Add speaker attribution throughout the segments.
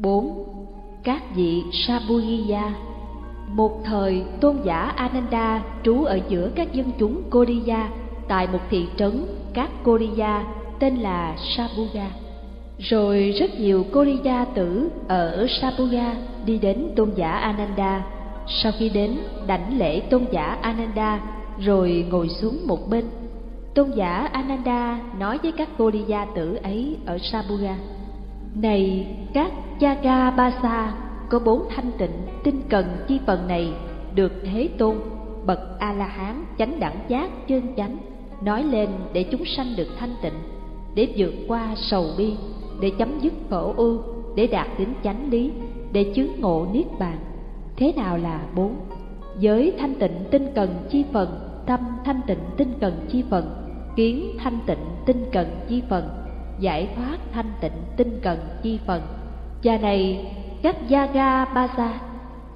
Speaker 1: 4. Các vị Sabuhiya, Một thời tôn giả Ananda trú ở giữa các dân chúng Kodiya tại một thị trấn các Kodiya tên là Sabuga. Rồi rất nhiều Kodiya tử ở Sabuga đi đến tôn giả Ananda. Sau khi đến đảnh lễ tôn giả Ananda, rồi ngồi xuống một bên. Tôn giả Ananda nói với các Kodiya tử ấy ở Sabuga này các Jaga Basa có bốn thanh tịnh tinh cần chi phần này được Thế Tôn bậc A La Hán chánh đẳng giác chân chánh nói lên để chúng sanh được thanh tịnh, để vượt qua sầu bi, để chấm dứt khổ ưu, để đạt đến chánh lý, để chứng ngộ niết bàn. Thế nào là bốn? Giới thanh tịnh tinh cần chi phần, tâm thanh tịnh tinh cần chi phần, kiến thanh tịnh tinh cần chi phần, giải thoát thanh tịnh tinh cần chi phần. Và này các yaga basa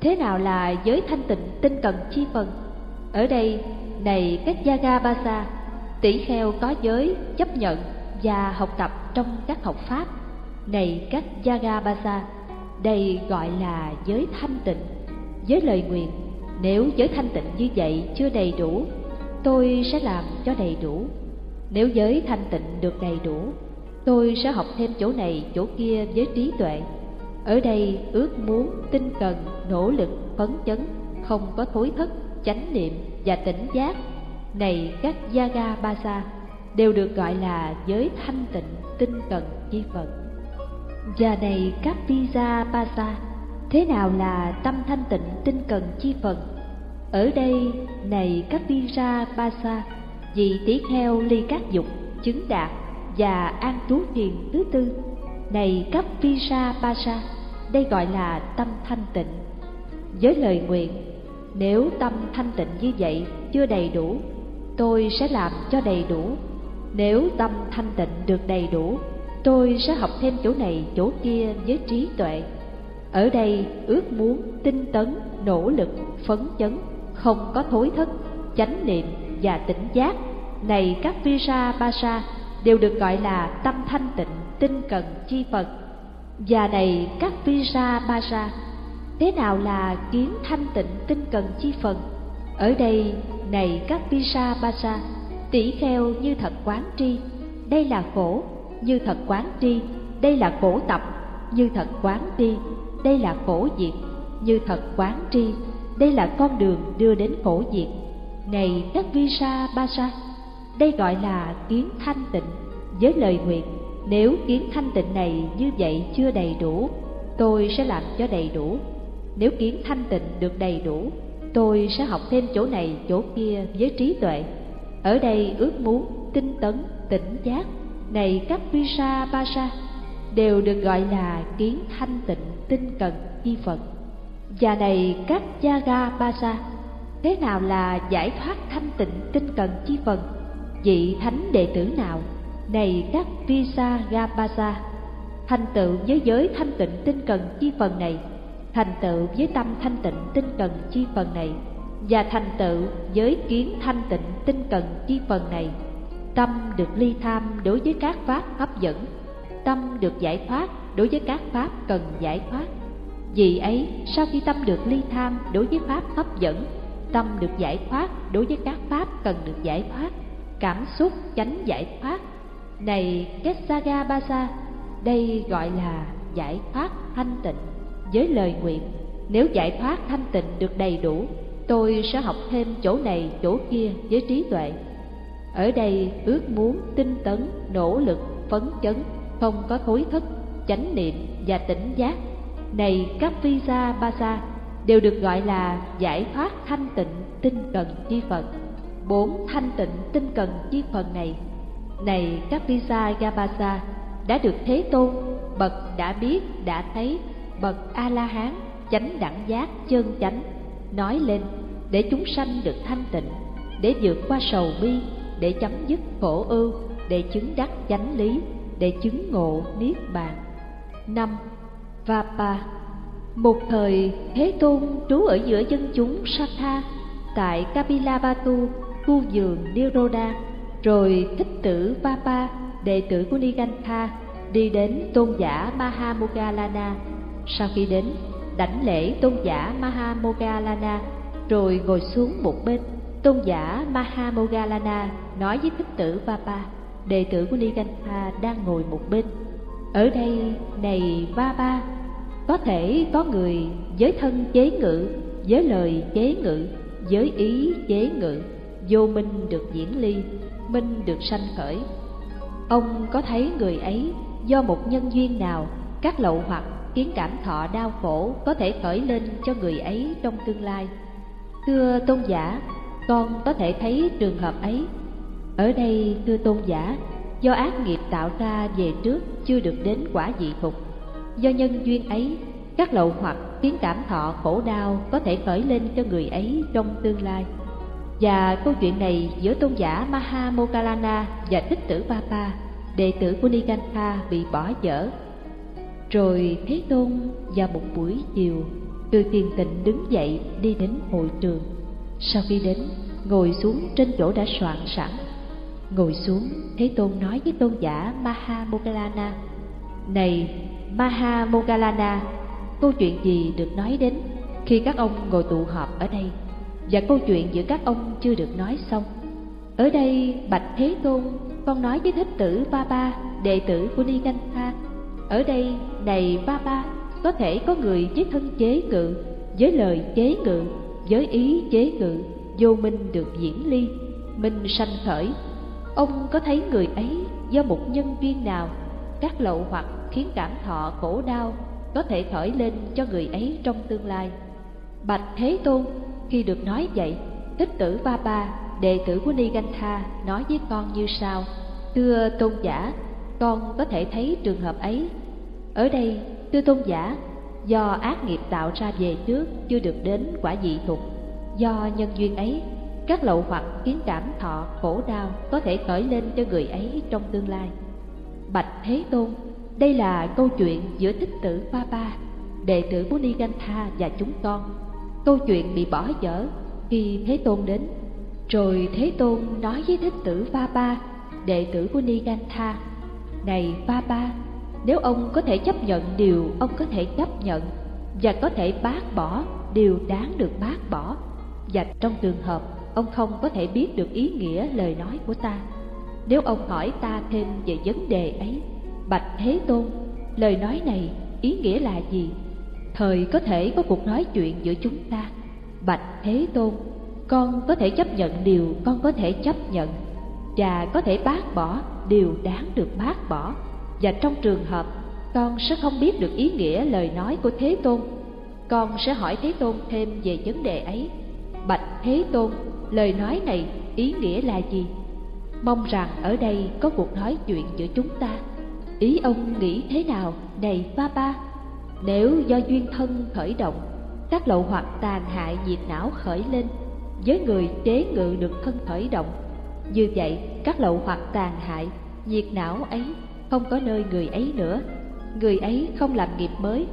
Speaker 1: thế nào là giới thanh tịnh tinh cần chi phần? Ở đây, này các yaga basa tỷ kheo có giới, chấp nhận và học tập trong các học pháp. Này các yaga basa đây gọi là giới thanh tịnh. Giới lời nguyện, nếu giới thanh tịnh như vậy chưa đầy đủ, tôi sẽ làm cho đầy đủ. Nếu giới thanh tịnh được đầy đủ tôi sẽ học thêm chỗ này, chỗ kia với trí tuệ. Ở đây, ước muốn, tinh cần, nỗ lực, phấn chấn, không có thối thất, chánh niệm và tỉnh giác. Này các yaga basa đều được gọi là giới thanh tịnh, tinh cần, chi phật và này các visa basa thế nào là tâm thanh tịnh, tinh cần, chi phần? Ở đây, này các visa basa vì tỷ heo ly các dục, chứng đạt và an trú thiền thứ tư này cấp visa Pasa, đây gọi là tâm thanh tịnh. Với lời nguyện nếu tâm thanh tịnh như vậy chưa đầy đủ tôi sẽ làm cho đầy đủ. Nếu tâm thanh tịnh được đầy đủ tôi sẽ học thêm chỗ này chỗ kia với trí tuệ. Ở đây ước muốn tinh tấn nỗ lực phấn chấn không có thối thất chánh niệm và tỉnh giác. Này các visa Pasa, đều được gọi là tâm thanh tịnh tinh cần chi phật. Và này các vira ba ra, thế nào là kiến thanh tịnh tinh cần chi phần ở đây này các vira ba ra, tỷ kheo như thật quán tri đây là khổ như thật quán tri đây là khổ tập như thật quán tri đây là khổ diệt như thật quán tri đây là con đường đưa đến khổ diệt. Này các vira ba ra, đây gọi là kiến thanh tịnh. Với lời nguyện, nếu kiến thanh tịnh này như vậy chưa đầy đủ, tôi sẽ làm cho đầy đủ. Nếu kiến thanh tịnh được đầy đủ, tôi sẽ học thêm chỗ này chỗ kia với trí tuệ. Ở đây ước muốn tinh tấn, tỉnh giác, này các visa basa đều được gọi là kiến thanh tịnh tinh cần chi phật. Và này các yaga basa thế nào là giải thoát thanh tịnh tinh cần chi phần vị thánh đệ tử nào? Này các visa gapasa thành tựu với giới thanh tịnh tinh cần chi phần này, thành tựu với tâm thanh tịnh tinh cần chi phần này, và thành tựu với kiến thanh tịnh tinh cần chi phần này. Tâm được ly tham đối với các pháp hấp dẫn, tâm được giải thoát đối với các pháp cần giải thoát. Vì ấy, sau khi tâm được ly tham đối với pháp hấp dẫn, tâm được giải thoát đối với các pháp cần được giải thoát cảm xúc chánh giải thoát. Này Kesaga Basa, đây gọi là giải thoát thanh tịnh. Với lời nguyện, nếu giải thoát thanh tịnh được đầy đủ, tôi sẽ học thêm chỗ này chỗ kia với trí tuệ. Ở đây ước muốn tinh tấn, nỗ lực, phấn chấn, không có thối thất, chánh niệm và tỉnh giác. Này các visa basa, đều được gọi là giải thoát thanh tịnh tinh cần chi phật bốn thanh tịnh tinh cần chi phần này. Này các visa gabasa, đã được thế tôn, bậc đã biết, đã thấy, bậc a la hán chánh đẳng giác chân chánh, nói lên, để chúng sanh được thanh tịnh, để vượt qua sầu bi, để chấm dứt khổ ưu để chứng đắc chánh lý, để chứng ngộ niết bàn. Năm, vapa, một thời thế tôn trú ở giữa dân chúng satha tại kapilabatu khu vườn niroda rồi thích tử Papa, đệ tử của Nigantha, đi đến tôn giả Mahamogalana. Sau khi đến đảnh lễ tôn giả Mahamogalana rồi ngồi xuống một bên. Tôn giả Mahamogalana nói với thích tử Vapa đệ tử của Nigantha đang ngồi một bên. Ở đây này Vapa có thể có người với thân chế ngự với lời chế ngự với ý chế ngự vô minh được diễn ly, minh được sanh khởi. Ông có thấy người ấy do một nhân duyên nào, các lậu hoặc khiến cảm thọ đau khổ có thể khởi lên cho người ấy trong tương lai? Thưa tôn giả, con có thể thấy trường hợp ấy. Ở đây, thưa tôn giả, do ác nghiệp tạo ra về trước chưa được đến quả dị phục. Do nhân duyên ấy, các lậu hoặc khiến cảm thọ khổ đau có thể khởi lên cho người ấy trong tương lai và câu chuyện này giữa tôn giả Maha Mokalana và thích tử Papa, đệ tử của Nigantha bị bỏ dở. Rồi Thế Tôn vào một buổi chiều từ tiền tịnh đứng dậy đi đến hội trường. Sau khi đến, ngồi xuống trên chỗ đã soạn sẵn. Ngồi xuống, Thế Tôn nói với tôn giả Maha Mokalana. Này Maha Mokalana, câu chuyện gì được nói đến khi các ông ngồi tụ họp ở đây? Và câu chuyện giữa các ông chưa được nói xong. Ở đây Bạch Thế Tôn, con nói với thích tử Ba Ba, đệ tử của Ni Canh Tha. Ở đây, này Ba Ba, có thể có người với thân chế ngự, với lời chế ngự, với ý chế ngự, vô minh được diễn ly, minh sanh khởi. Ông có thấy người ấy do một nhân duyên nào, các lậu hoặc khiến cảm thọ khổ đau có thể khởi lên cho người ấy trong tương lai. Bạch Thế Tôn, khi được nói vậy, thích tử Ba Ba, đệ tử của Nigantha nói với con như sau: Thưa tôn giả, con có thể thấy trường hợp ấy. Ở đây, thưa tôn giả, do ác nghiệp tạo ra về trước chưa được đến quả dị thục, do nhân duyên ấy, các lậu hoặc kiến cảm thọ khổ đau có thể khởi lên cho người ấy trong tương lai. Bạch Thế Tôn, đây là câu chuyện giữa thích tử Ba Ba, đệ tử của Nigantha và chúng con câu chuyện bị bỏ dở khi Thế Tôn đến. Rồi Thế Tôn nói với thích tử Va Ba, đệ tử của Nigantha, Này Va Ba, nếu ông có thể chấp nhận điều ông có thể chấp nhận và có thể bác bỏ điều đáng được bác bỏ và trong trường hợp ông không có thể biết được ý nghĩa lời nói của ta nếu ông hỏi ta thêm về vấn đề ấy bạch thế tôn lời nói này ý nghĩa là gì thời có thể có cuộc nói chuyện giữa chúng ta. Bạch thế tôn, con có thể chấp nhận điều con có thể chấp nhận. Và có thể bác bỏ điều đáng được bác bỏ. Và trong trường hợp, con sẽ không biết được ý nghĩa lời nói của thế tôn. Con sẽ hỏi thế tôn thêm về vấn đề ấy. Bạch thế tôn, lời nói này ý nghĩa là gì? Mong rằng ở đây có cuộc nói chuyện giữa chúng ta. Ý ông nghĩ thế nào? Này, ba ba nếu do duyên thân khởi động, các lậu hoặc tàn hại nhiệt não khởi lên, với người chế ngự được thân khởi động. Như vậy, các lậu hoặc tàn hại, nhiệt não ấy không có nơi người ấy nữa, người ấy không làm nghiệp mới,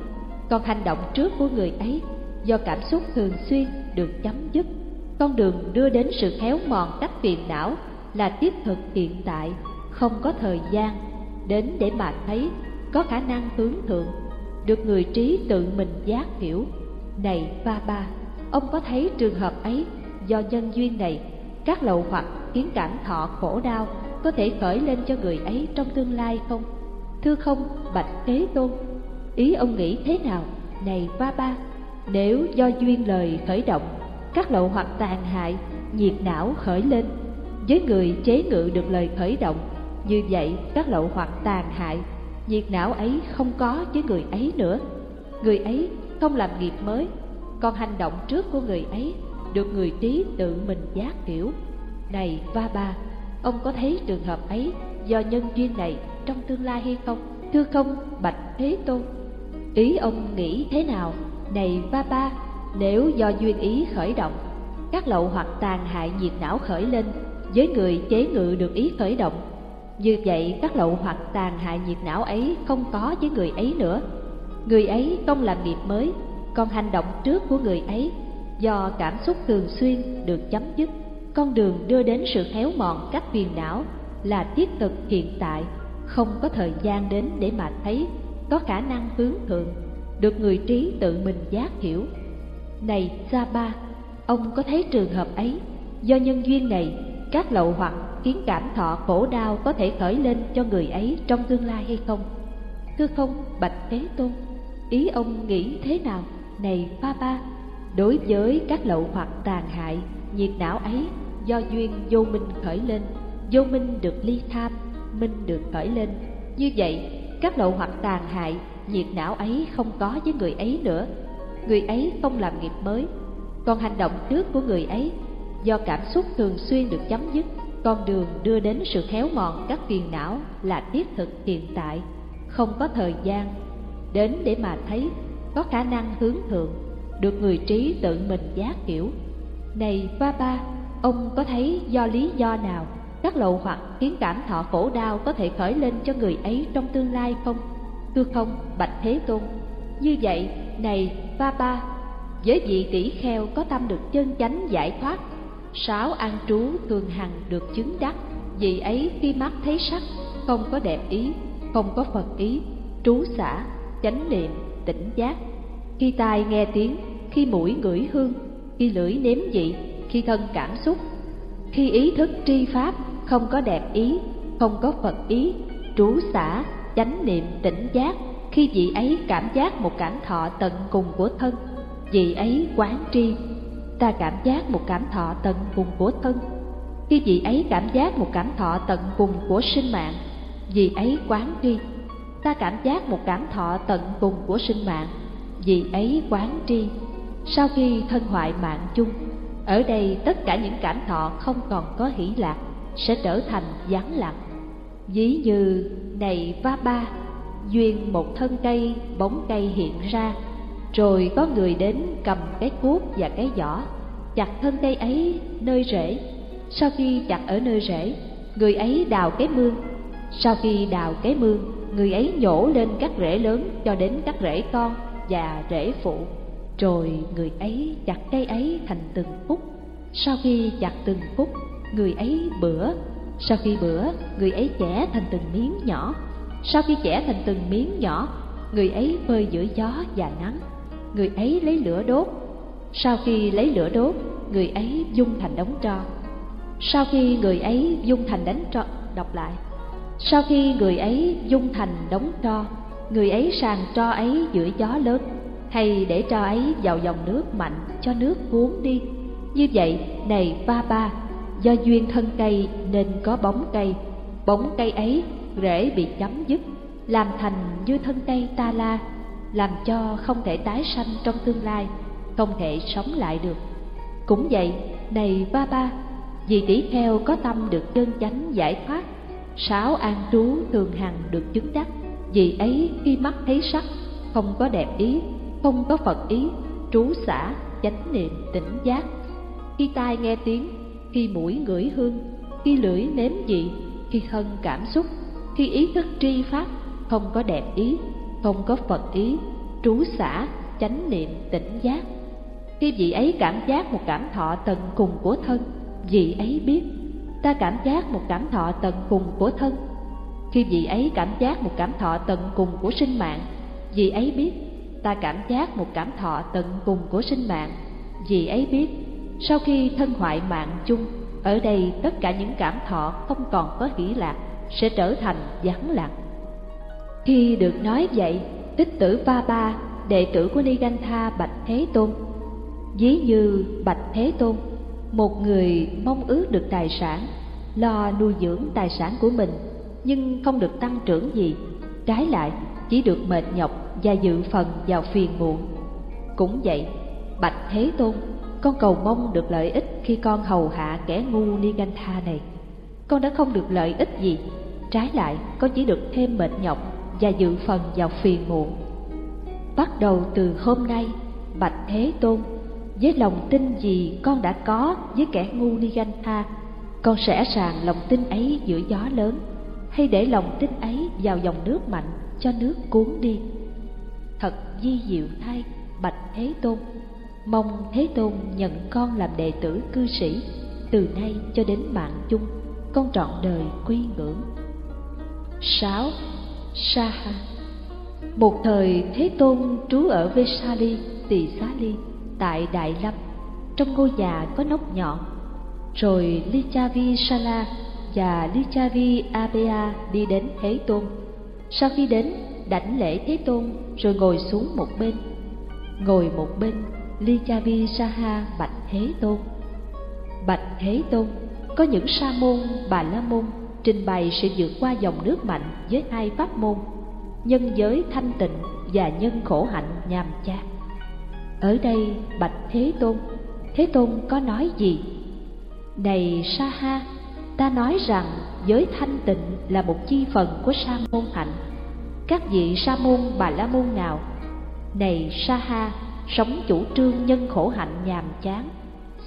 Speaker 1: còn hành động trước của người ấy do cảm xúc thường xuyên được chấm dứt. Con đường đưa đến sự khéo mòn các phiền não là tiếp thực hiện tại, không có thời gian, đến để mà thấy có khả năng hướng thượng được người trí tự mình giác hiểu. Này ba ba, ông có thấy trường hợp ấy do nhân duyên này, các lậu hoặc khiến cảm thọ khổ đau có thể khởi lên cho người ấy trong tương lai không? Thưa không, Bạch Thế Tôn, ý ông nghĩ thế nào? Này ba ba, nếu do duyên lời khởi động, các lậu hoặc tàn hại, nhiệt não khởi lên, với người chế ngự được lời khởi động, như vậy các lậu hoặc tàn hại, nhiệt não ấy không có với người ấy nữa. Người ấy không làm nghiệp mới, còn hành động trước của người ấy được người trí tự mình giác hiểu. Này va ba, ông có thấy trường hợp ấy do nhân duyên này trong tương lai hay không? Thưa không, bạch thế tôn? Ý ông nghĩ thế nào? Này va ba, nếu do duyên ý khởi động, các lậu hoặc tàn hại nhiệt não khởi lên, với người chế ngự được ý khởi động như vậy các lậu hoặc tàn hại nhiệt não ấy không có với người ấy nữa. Người ấy không làm nghiệp mới Còn hành động trước của người ấy Do cảm xúc thường xuyên được chấm dứt. Con đường đưa đến sự héo mòn các phiền não Là thiết thực hiện tại Không có thời gian đến để mà thấy Có khả năng hướng thượng được người trí tự mình giác hiểu. Này Sa Ba, ông có thấy trường hợp ấy, do nhân duyên này, các lậu hoặc khiến cảm thọ khổ đau có thể khởi lên cho người ấy trong tương lai hay không? Thưa không, Bạch Thế Tôn, ý ông nghĩ thế nào? Này Ba Ba, đối với các lậu hoặc tàn hại, nhiệt não ấy do duyên vô minh khởi lên, vô minh được ly tham, minh được khởi lên. Như vậy, các lậu hoặc tàn hại, nhiệt não ấy không có với người ấy nữa. Người ấy không làm nghiệp mới, còn hành động trước của người ấy do cảm xúc thường xuyên được chấm dứt, con đường đưa đến sự héo mòn các phiền não là thiết thực hiện tại, không có thời gian. Đến để mà thấy, có khả năng hướng thượng, được người trí tự mình giác hiểu. Này ba ba, ông có thấy do lý do nào các lậu hoặc khiến cảm thọ khổ đau có thể khởi lên cho người ấy trong tương lai không? Thưa không, Bạch Thế Tôn. Như vậy, này ba ba, với vị tỷ kheo có tâm được chân chánh giải thoát, sáu an trú thường hằng được chứng đắc, vì ấy khi mắt thấy sắc, không có đẹp ý, không có phật ý, trú xả, chánh niệm, tỉnh giác. Khi tai nghe tiếng, khi mũi ngửi hương, khi lưỡi nếm vị, khi thân cảm xúc, khi ý thức tri pháp, không có đẹp ý, không có Phật ý, trú xả, chánh niệm tỉnh giác, khi vị ấy cảm giác một cảm thọ tận cùng của thân, vị ấy quán tri. Ta cảm giác một cảm thọ tận cùng của thân, khi vị ấy cảm giác một cảm thọ tận cùng của sinh mạng, vị ấy quán tri. Ta cảm giác một cảm thọ tận cùng của sinh mạng, vị ấy quán tri. Sau khi thân hoại mạng chung, ở đây tất cả những cảm thọ không còn có hỷ lạc, sẽ trở thành vắng lặng. Ví như này va ba, duyên một thân cây, bóng cây hiện ra, rồi có người đến cầm cái cuốc và cái giỏ, chặt thân cây ấy nơi rễ. Sau khi chặt ở nơi rễ, người ấy đào cái mương. Sau khi đào cái mương, người ấy nhổ lên các rễ lớn cho đến các rễ con và rễ phụ. Rồi người ấy chặt cây ấy thành từng khúc. Sau khi chặt từng khúc, người ấy bữa sau khi bữa người ấy chẻ thành từng miếng nhỏ sau khi chẻ thành từng miếng nhỏ người ấy phơi giữa gió và nắng người ấy lấy lửa đốt. Sau khi lấy lửa đốt, người ấy dung thành đống tro. Sau khi người ấy dung thành đánh tro, đọc lại. Sau khi người ấy dung thành đống tro, người ấy sàn tro ấy giữa gió lớn, hay để tro ấy vào dòng nước mạnh cho nước cuốn đi. Như vậy, này ba ba, do duyên thân cây nên có bóng cây. Bóng cây ấy rễ bị chấm dứt, làm thành như thân cây ta la làm cho không thể tái sanh trong tương lai không thể sống lại được. Cũng vậy này ba ba vì tỷ kheo có tâm được chân chánh giải thoát sáu an trú thường hằng được chứng đắc vì ấy khi mắt thấy sắc không có đẹp ý không có phật ý trú xả chánh niệm tỉnh giác. Khi tai nghe tiếng khi mũi ngửi hương, khi lưỡi nếm vị, khi thân cảm xúc, khi ý thức tri pháp, không có đẹp ý, không có Phật ý, trú xả, chánh niệm, tỉnh giác. Khi vị ấy cảm giác một cảm thọ tận cùng của thân, vị ấy biết, ta cảm giác một cảm thọ tận cùng của thân. Khi vị ấy cảm giác một cảm thọ tận cùng của sinh mạng, vị ấy biết, ta cảm giác một cảm thọ tận cùng của sinh mạng, vị ấy biết, sau khi thân hoại mạng chung, ở đây tất cả những cảm thọ không còn có hỷ lạc sẽ trở thành vắng lặng. Khi được nói vậy, tích tử Va Ba, đệ tử của Nigantha Bạch Thế Tôn, ví như Bạch Thế Tôn, một người mong ước được tài sản, lo nuôi dưỡng tài sản của mình, nhưng không được tăng trưởng gì, trái lại chỉ được mệt nhọc và dự phần vào phiền muộn. Cũng vậy, Bạch Thế Tôn con cầu mong được lợi ích khi con hầu hạ kẻ ngu Nigantha này. Con đã không được lợi ích gì, trái lại con chỉ được thêm mệt nhọc và dự phần vào phiền muộn. Bắt đầu từ hôm nay, Bạch Thế Tôn, với lòng tin gì con đã có với kẻ ngu Nigantha, con sẽ sàng lòng tin ấy giữa gió lớn, hay để lòng tin ấy vào dòng nước mạnh cho nước cuốn đi. Thật di diệu thay, Bạch Thế Tôn mong Thế Tôn nhận con làm đệ tử cư sĩ, từ nay cho đến mạng chung, con trọn đời quy ngưỡng. 6. Saha Một thời Thế Tôn trú ở Vesali, Tỳ Xá Ly, tại Đại Lâm, trong ngôi nhà có nóc nhọn. Rồi Lichavi Sala và Lichavi Abea đi đến Thế Tôn. Sau khi đến, đảnh lễ Thế Tôn rồi ngồi xuống một bên. Ngồi một bên, Lichavi Saha bạch Thế Tôn. Bạch Thế Tôn, có những sa môn, bà la môn trình bày sự vượt qua dòng nước mạnh với hai pháp môn, nhân giới thanh tịnh và nhân khổ hạnh nhàm chán. Ở đây, bạch thế tôn thế tôn có nói gì? Này sa ha ta nói rằng giới thanh tịnh là một chi phần của sa môn hạnh. Các vị sa môn, bà la môn nào? Này sa ha sống chủ trương nhân khổ hạnh nhàm chán,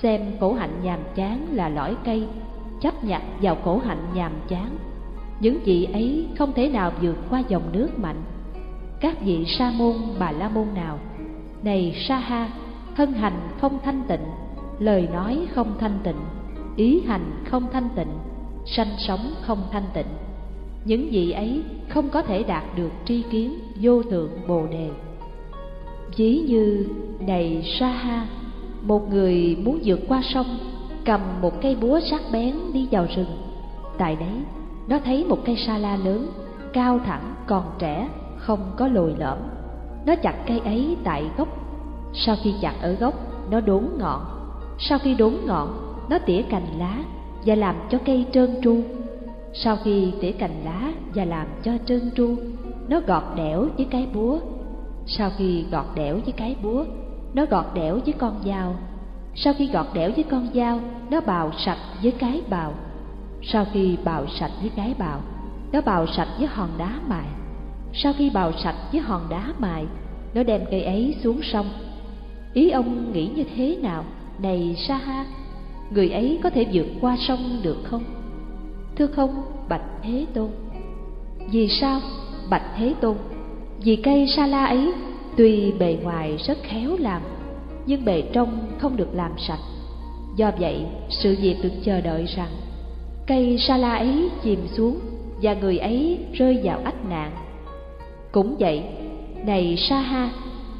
Speaker 1: xem khổ hạnh nhàm chán là lõi cây chấp nhận vào khổ hạnh nhàm chán. Những vị ấy không thể nào vượt qua dòng nước mạnh. Các vị sa môn, bà la môn nào? Này sa ha, thân hành không thanh tịnh, lời nói không thanh tịnh, ý hành không thanh tịnh, sanh sống không thanh tịnh. Những vị ấy không có thể đạt được tri kiến, vô thượng, bồ đề. Ví như, này sa ha, một người muốn vượt qua sông cầm một cây búa sắc bén đi vào rừng. Tại đấy, nó thấy một cây sa la lớn, cao thẳng, còn trẻ, không có lồi lõm. Nó chặt cây ấy tại gốc. Sau khi chặt ở gốc, nó đốn ngọn. Sau khi đốn ngọn, nó tỉa cành lá và làm cho cây trơn tru. Sau khi tỉa cành lá và làm cho trơn tru, nó gọt đẽo với cái búa. Sau khi gọt đẽo với cái búa, nó gọt đẽo với con dao sau khi gọt đẽo với con dao, nó bào sạch với cái bào. Sau khi bào sạch với cái bào, nó bào sạch với hòn đá mài. Sau khi bào sạch với hòn đá mài, nó đem cây ấy xuống sông. Ý ông nghĩ như thế nào? Này sa ha người ấy có thể vượt qua sông được không? Thưa không, bạch thế tôn. Vì sao, bạch thế tôn? Vì cây sa la ấy tuy bề ngoài rất khéo làm nhưng bề trong không được làm sạch. Do vậy, sự việc được chờ đợi rằng, cây sa la ấy chìm xuống và người ấy rơi vào ách nạn. Cũng vậy, này sa ha,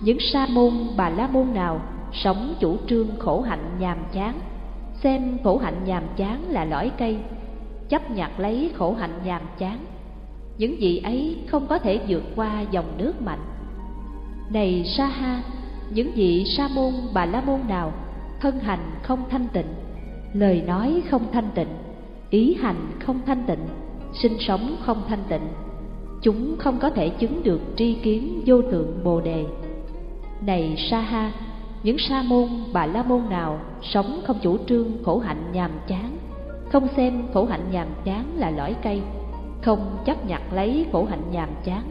Speaker 1: những sa môn bà la môn nào sống chủ trương khổ hạnh nhàm chán, xem khổ hạnh nhàm chán là lõi cây, chấp nhặt lấy khổ hạnh nhàm chán, những vị ấy không có thể vượt qua dòng nước mạnh. Này sa ha những vị sa môn, bà la môn nào thân hành không thanh tịnh, lời nói không thanh tịnh, ý hành không thanh tịnh, sinh sống không thanh tịnh, chúng không có thể chứng được tri kiến vô thượng bồ đề. Này sa ha, những sa môn, bà la môn nào sống không chủ trương khổ hạnh nhàm chán, không xem khổ hạnh nhàm chán là lõi cây, không chấp nhặt lấy khổ hạnh nhàm chán,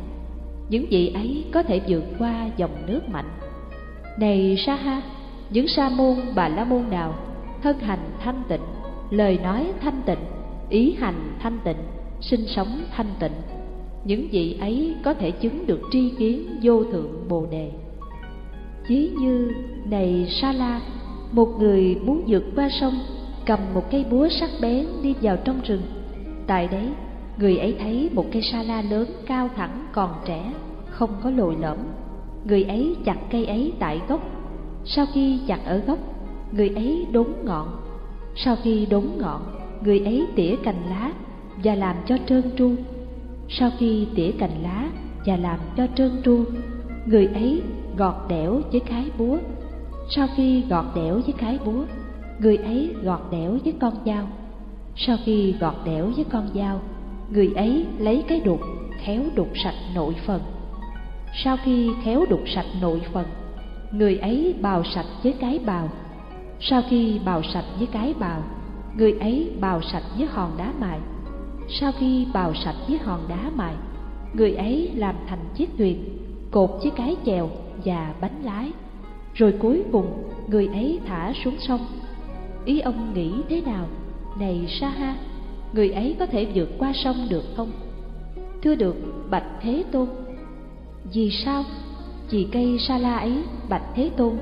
Speaker 1: những vị ấy có thể vượt qua dòng nước mạnh này sa ha những sa môn bà la môn nào thân hành thanh tịnh, lời nói thanh tịnh, ý hành thanh tịnh, sinh sống thanh tịnh, những vị ấy có thể chứng được tri kiến vô thượng bồ đề. Chí như này sa la một người muốn vượt qua sông, cầm một cây búa sắc bén đi vào trong rừng. Tại đấy, người ấy thấy một cây sa la lớn cao thẳng còn trẻ, không có lồi lõm người ấy chặt cây ấy tại gốc. Sau khi chặt ở gốc, người ấy đốn ngọn. Sau khi đốn ngọn, người ấy tỉa cành lá và làm cho trơn tru. Sau khi tỉa cành lá và làm cho trơn tru, người ấy gọt đẽo với cái búa. Sau khi gọt đẽo với cái búa, người ấy gọt đẽo với con dao. Sau khi gọt đẽo với con dao, người ấy lấy cái đục, khéo đục sạch nội phần sau khi khéo đục sạch nội phần, người ấy bào sạch với cái bào. Sau khi bào sạch với cái bào, người ấy bào sạch với hòn đá mài. Sau khi bào sạch với hòn đá mài, người ấy làm thành chiếc thuyền, cột với cái chèo và bánh lái. Rồi cuối cùng, người ấy thả xuống sông. Ý ông nghĩ thế nào? Này sa ha, người ấy có thể vượt qua sông được không? Thưa được bạch thế tôn vì sao vì cây sa la ấy bạch thế tôn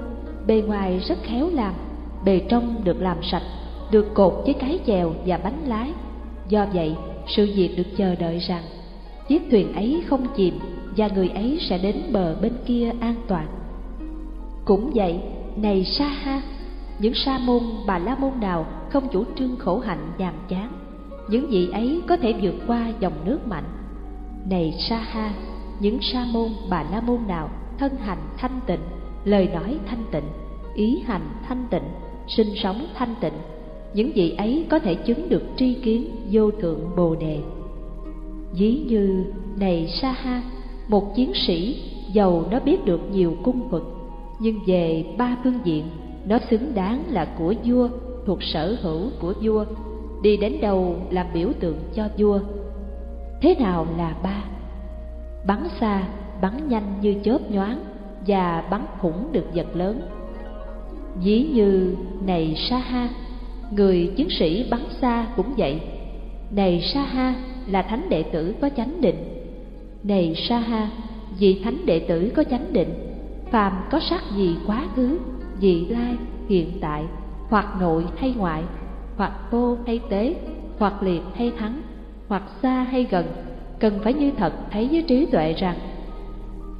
Speaker 1: bề ngoài rất khéo làm bề trong được làm sạch được cột với cái chèo và bánh lái do vậy sự việc được chờ đợi rằng chiếc thuyền ấy không chìm và người ấy sẽ đến bờ bên kia an toàn. Cũng vậy, này Sa Ha, những sa môn bà la môn nào không chủ trương khổ hạnh nhàm chán, những vị ấy có thể vượt qua dòng nước mạnh. Này Sa Ha, những sa môn bà la môn nào thân hành thanh tịnh, lời nói thanh tịnh, ý hành thanh tịnh, sinh sống thanh tịnh, những vị ấy có thể chứng được tri kiến vô thượng bồ đề. Dí như này Sa Ha, một chiến sĩ giàu nó biết được nhiều cung vực, nhưng về ba phương diện nó xứng đáng là của vua thuộc sở hữu của vua đi đến đâu làm biểu tượng cho vua thế nào là ba bắn xa, bắn nhanh như chớp nhoáng và bắn khủng được vật lớn. Dĩ như này sa ha, người chiến sĩ bắn xa cũng vậy. Này sa ha là thánh đệ tử có chánh định. Này sa ha vị thánh đệ tử có chánh định, phàm có sắc gì quá khứ, vị lai, hiện tại, hoặc nội hay ngoại, hoặc vô hay tế, hoặc liệt hay thắng, hoặc xa hay gần cần phải như thật thấy với trí tuệ rằng,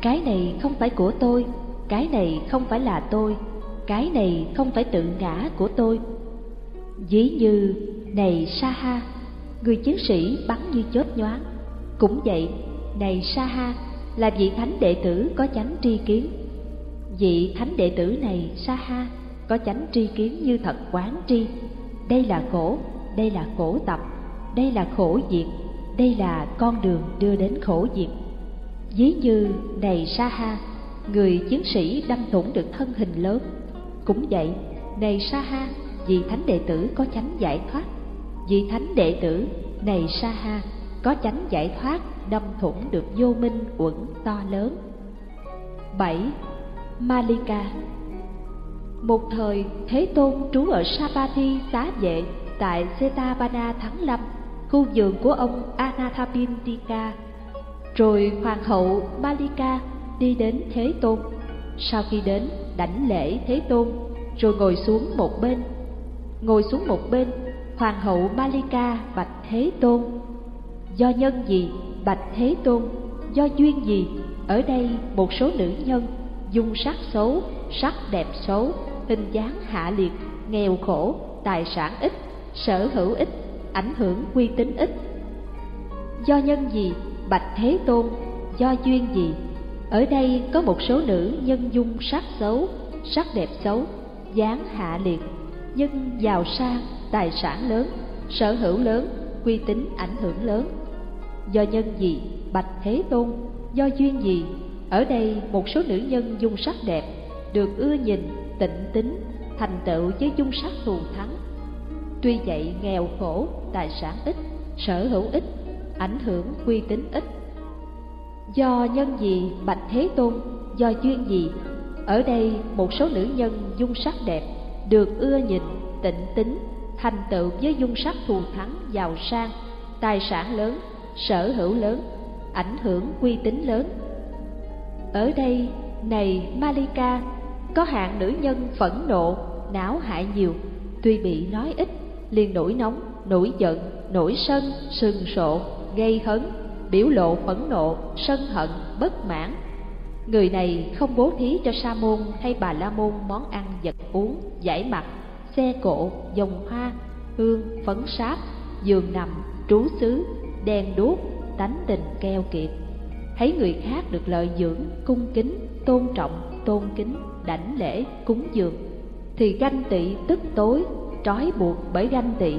Speaker 1: cái này không phải của tôi, cái này không phải là tôi, cái này không phải tự ngã của tôi. Dĩ như, này sa ha người chiến sĩ bắn như chớp nhoáng. Cũng vậy, này sa ha là vị thánh đệ tử có chánh tri kiến. Vị thánh đệ tử này sa ha có chánh tri kiến như thật quán tri. Đây là khổ, đây là khổ tập, đây là khổ diệt đây là con đường đưa đến khổ diệt ví như này sa ha người chiến sĩ đâm thủng được thân hình lớn cũng vậy này sa ha vị thánh đệ tử có chánh giải thoát. Vị thánh đệ tử này sa ha có chánh giải thoát đâm thủng được vô minh uẩn to lớn. Bảy Malika. Một thời, Thế Tôn trú ở Sapati xá vệ tại Setavana Thắng Lâm, khu vườn của ông Anathapindika. Rồi Hoàng hậu Malika đi đến Thế Tôn. Sau khi đến, đảnh lễ Thế Tôn, rồi ngồi xuống một bên. Ngồi xuống một bên, Hoàng hậu Malika bạch Thế Tôn. Do nhân gì, bạch Thế Tôn, do duyên gì, ở đây một số nữ nhân dung sắc xấu, sắc đẹp xấu, hình dáng hạ liệt, nghèo khổ, tài sản ít, sở hữu ít, ảnh hưởng uy tín ít. Do nhân gì, Bạch Thế Tôn, do duyên gì? Ở đây có một số nữ nhân dung sắc xấu, sắc đẹp xấu, dáng hạ liệt, nhưng giàu sang, tài sản lớn, sở hữu lớn, uy tín ảnh hưởng lớn. Do nhân gì, Bạch Thế Tôn, do duyên gì ở đây một số nữ nhân dung sắc đẹp được ưa nhìn, tịnh tính, thành tựu với dung sắc thù thắng. Tuy vậy nghèo khổ, tài sản ít, sở hữu ít, ảnh hưởng uy tín ít. Do nhân gì bạch thế tôn, do duyên gì, ở đây một số nữ nhân dung sắc đẹp được ưa nhìn, tịnh tính, thành tựu với dung sắc thù thắng, giàu sang, tài sản lớn, sở hữu lớn, ảnh hưởng uy tín lớn ở đây, này Malika, có hạng nữ nhân phẫn nộ, não hại nhiều, tuy bị nói ít, liền nổi nóng, nổi giận, nổi sân, sừng sộ, gây hấn, biểu lộ phẫn nộ, sân hận, bất mãn. Người này không bố thí cho sa môn hay bà la môn món ăn vật uống, giải mặt, xe cộ, dòng hoa, hương, phấn sáp, giường nằm, trú xứ, đèn đuốc, tánh tình keo kiệt thấy người khác được lợi dưỡng, cung kính, tôn trọng, tôn kính, đảnh lễ, cúng dường, thì ganh tị tức tối, trói buộc bởi ganh tị.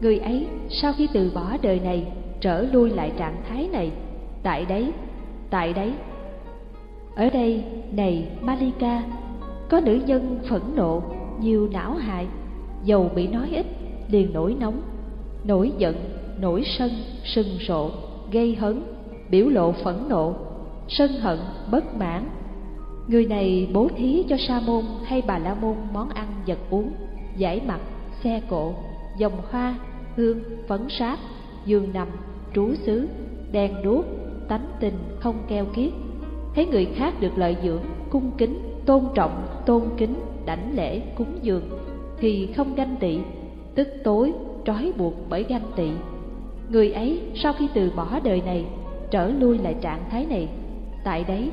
Speaker 1: Người ấy sau khi từ bỏ đời này, trở lui lại trạng thái này, tại đấy, tại đấy. Ở đây, này Malika, có nữ nhân phẫn nộ, nhiều não hại, dầu bị nói ít, liền nổi nóng, nổi giận, nổi sân, sừng sộ, gây hấn, biểu lộ phẫn nộ, sân hận, bất mãn. Người này bố thí cho sa môn hay bà la môn món ăn vật uống, giải mặt, xe cộ, dòng hoa, hương, phấn sáp, giường nằm, trú xứ, đèn đuốc, tánh tình không keo kiết. Thấy người khác được lợi dưỡng, cung kính, tôn trọng, tôn kính, đảnh lễ, cúng dường, thì không ganh tị, tức tối, trói buộc bởi ganh tị. Người ấy sau khi từ bỏ đời này trở lui lại trạng thái này tại đấy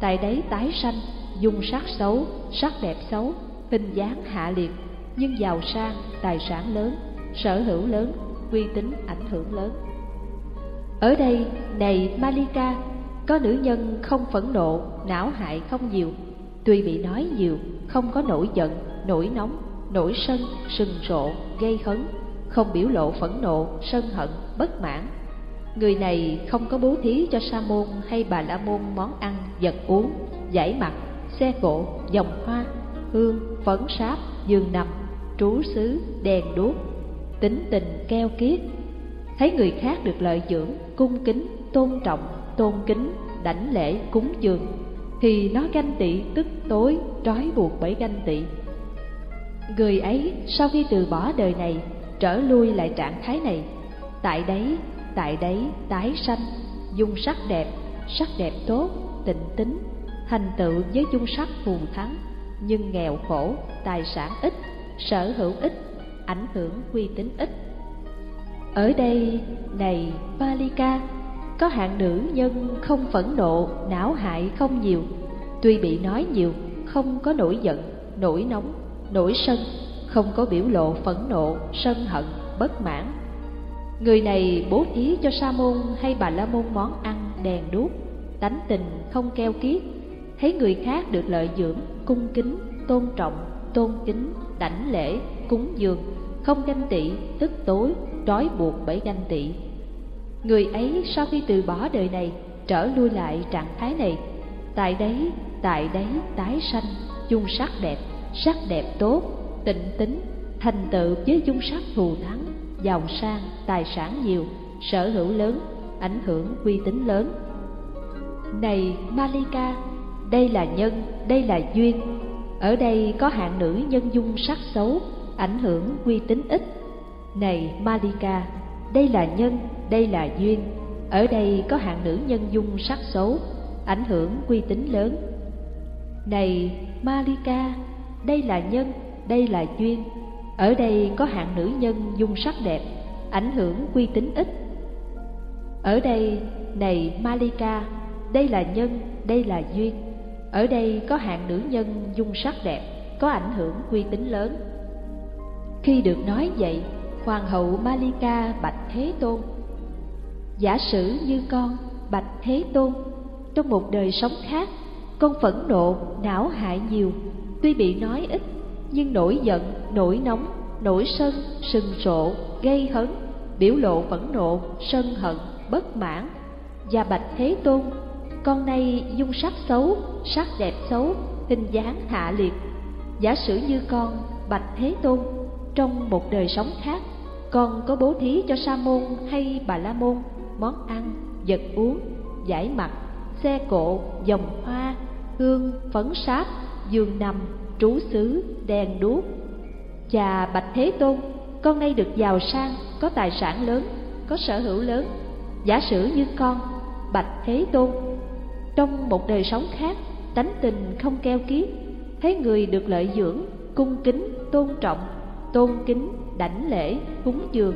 Speaker 1: tại đấy tái sanh dung sắc xấu sắc đẹp xấu hình dáng hạ liệt nhưng giàu sang, tài sản lớn, sở hữu lớn, uy tín ảnh hưởng lớn. Ở đây, này malika, có nữ nhân không phẫn nộ, não hại không nhiều. Tuy bị nói nhiều, không có nổi giận, nổi nóng, nổi sân, sừng rộ, gây hấn, không biểu lộ phẫn nộ, sân hận, bất mãn. Người này không có bố thí cho sa môn hay bà la môn món ăn, vật uống, giải mặt, xe cộ, dòng hoa, hương, phấn sáp, giường nằm trú xứ, đèn đuốc, tính tình keo kiết. Thấy người khác được lợi dưỡng, cung kính, tôn trọng, tôn kính, đảnh lễ, cúng dường, thì nó ganh tị, tức tối, trói buộc bởi ganh tị. Người ấy sau khi từ bỏ đời này, trở lui lại trạng thái này. Tại đấy tại đấy tái sanh, dung sắc đẹp sắc đẹp tốt, tịnh tính thành tựu với dung sắc phù thắng, nhưng nghèo khổ, tài sản ít sở hữu ít ảnh hưởng uy tín ít. Ở đây, này Palika, có hạng nữ nhân không phẫn nộ, não hại không nhiều. Tuy bị nói nhiều, không có nổi giận, nổi nóng, nổi sân, không có biểu lộ phẫn nộ, sân hận, bất mãn. Người này bố thí cho sa môn hay bà la môn món ăn, đèn đuốc, tánh tình không keo kiết. Thấy người khác được lợi dưỡng, cung kính, tôn trọng, tôn kính đảnh lễ, cúng dường, không ganh tị, tức tối, trói buộc bởi ganh tị. Người ấy sau khi từ bỏ đời này, trở lui lại trạng thái này. Tại đấy tại đấy tái sanh, dung sắc đẹp sắc đẹp tốt, tịnh tính, thành tựu với dung sắc thù thắng, giàu sang, tài sản nhiều, sở hữu lớn, ảnh hưởng uy tín lớn. Này malika, đây là nhân, đây là duyên ở đây có hạng nữ nhân dung sắc xấu, ảnh hưởng uy tín ít. Này malika, đây là nhân, đây là duyên. Ở đây có hạng nữ nhân dung sắc xấu, ảnh hưởng uy tín lớn. Này malika, đây là nhân, đây là duyên. Ở đây có hạng nữ nhân dung sắc đẹp, ảnh hưởng uy tín ít. Ở đây, này malika, đây là nhân, đây là duyên ở đây có hạng nữ nhân dung sắc đẹp, có ảnh hưởng uy tín lớn. Khi được nói vậy, hoàng hậu malika bạch thế tôn, giả sử như con, bạch thế tôn, trong một đời sống khác, con phẫn nộ, não hại nhiều, tuy bị nói ít, nhưng nổi giận, nổi nóng, nổi sân, sừng sộ, gây hấn, biểu lộ phẫn nộ, sân hận, bất mãn, và bạch thế tôn con nay dung sắc xấu, sắc đẹp xấu, hình dáng hạ liệt. Giả sử như con bạch thế tôn, trong một đời sống khác, con có bố thí cho sa môn hay bà la môn, món ăn, vật uống, giải mặt, xe cộ, dòng hoa, hương, phấn sáp, giường nằm, trú xứ, đèn đuốc. Chà bạch thế tôn, con nay được giàu sang, có tài sản lớn, có sở hữu lớn. Giả sử như con bạch thế tôn trong một đời sống khác, tánh tình không keo kiết thấy người được lợi dưỡng, cung kính, tôn trọng, tôn kính, đảnh lễ, cúng dường.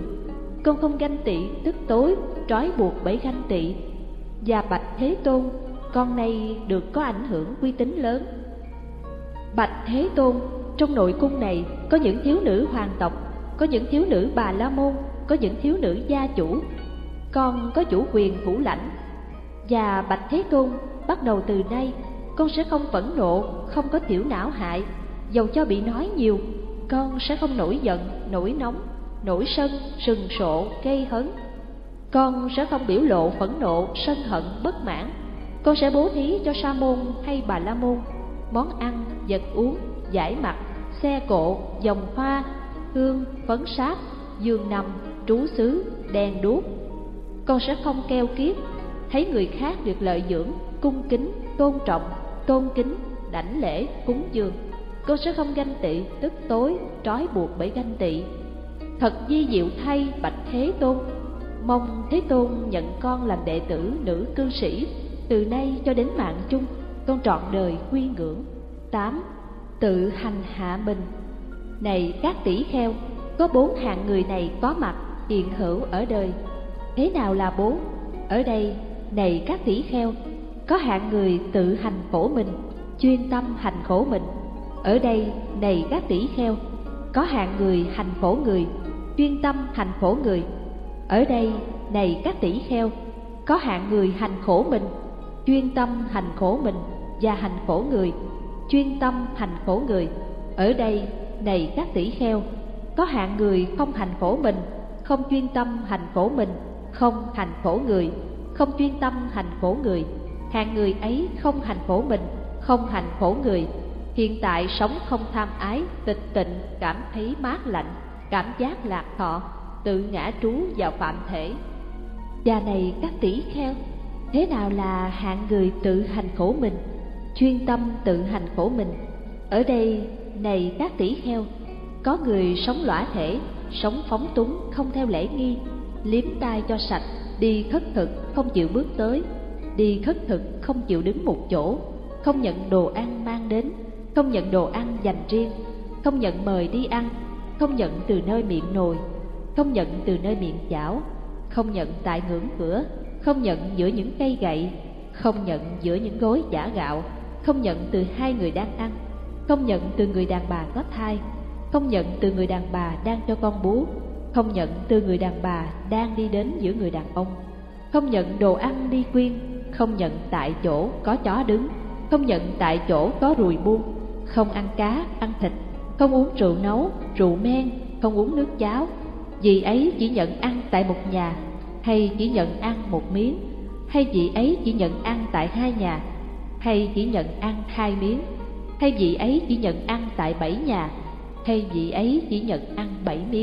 Speaker 1: Con không ganh tị, tức tối, trói buộc bởi ganh tị. Và bạch thế tôn, con nay được có ảnh hưởng uy tín lớn. Bạch thế tôn, trong nội cung này có những thiếu nữ hoàng tộc, có những thiếu nữ bà la môn, có những thiếu nữ gia chủ. Con có chủ quyền phủ lãnh. Và bạch thế tôn bắt đầu từ nay, con sẽ không phẫn nộ, không có tiểu não hại. Dầu cho bị nói nhiều, con sẽ không nổi giận, nổi nóng, nổi sân, sừng sộ, gây hấn. Con sẽ không biểu lộ phẫn nộ, sân hận, bất mãn. Con sẽ bố thí cho sa môn hay bà la môn, món ăn, vật uống, giải mặt, xe cộ, dòng hoa, hương, phấn sáp, giường nằm, trú xứ, đèn đuốc. Con sẽ không keo kiết, thấy người khác được lợi dưỡng cung kính, tôn trọng, tôn kính, đảnh lễ, cúng dường. Con sẽ không ganh tị, tức tối, trói buộc bởi ganh tị. Thật di diệu thay bạch thế tôn. Mong thế tôn nhận con làm đệ tử nữ cư sĩ. Từ nay cho đến mạng chung, con trọn đời quy ngưỡng. Tám, tự hành hạ mình. Này các tỷ kheo, có bốn hạng người này có mặt, hiện hữu ở đời. Thế nào là bốn? Ở đây, này các tỷ kheo có hạng người tự hành khổ mình chuyên tâm hành khổ mình ở đây này các tỷ kheo có hạng người hành khổ người chuyên tâm hành khổ người ở đây này các tỷ kheo có hạng người hành khổ mình chuyên tâm hành khổ mình và hành khổ người chuyên tâm hành khổ người ở đây này các tỷ kheo có hạng người không hành khổ mình không chuyên tâm hành khổ mình không hành khổ người không chuyên tâm hành khổ người hạng người ấy không hành khổ mình, không hành khổ người. Hiện tại sống không tham ái, tịch tịnh, cảm thấy mát lạnh, cảm giác lạc thọ, tự ngã trú vào phạm thể. Và này các tỷ kheo, thế nào là hạng người tự hành khổ mình, chuyên tâm tự hành khổ mình? Ở đây, này các tỷ kheo, có người sống lõa thể, sống phóng túng không theo lễ nghi, liếm tai cho sạch, đi khất thực, không chịu bước tới đi khất thực không chịu đứng một chỗ không nhận đồ ăn mang đến không nhận đồ ăn dành riêng không nhận mời đi ăn không nhận từ nơi miệng nồi không nhận từ nơi miệng chảo không nhận tại ngưỡng cửa không nhận giữa những cây gậy không nhận giữa những gối giả gạo không nhận từ hai người đang ăn không nhận từ người đàn bà có thai không nhận từ người đàn bà đang cho con bú không nhận từ người đàn bà đang đi đến giữa người đàn ông không nhận đồ ăn đi quyên không nhận tại chỗ có chó đứng. Không nhận tại chỗ có ruồi buông. Không ăn cá, ăn thịt. Không uống rượu nấu, rượu men. Không uống nước cháo. Vì ấy chỉ nhận ăn tại một nhà, hay chỉ nhận ăn một miếng. Hay vị ấy chỉ nhận ăn tại hai nhà, hay chỉ nhận ăn hai miếng. Hay vị ấy chỉ nhận ăn tại bảy nhà, hay vị ấy chỉ nhận ăn bảy miếng.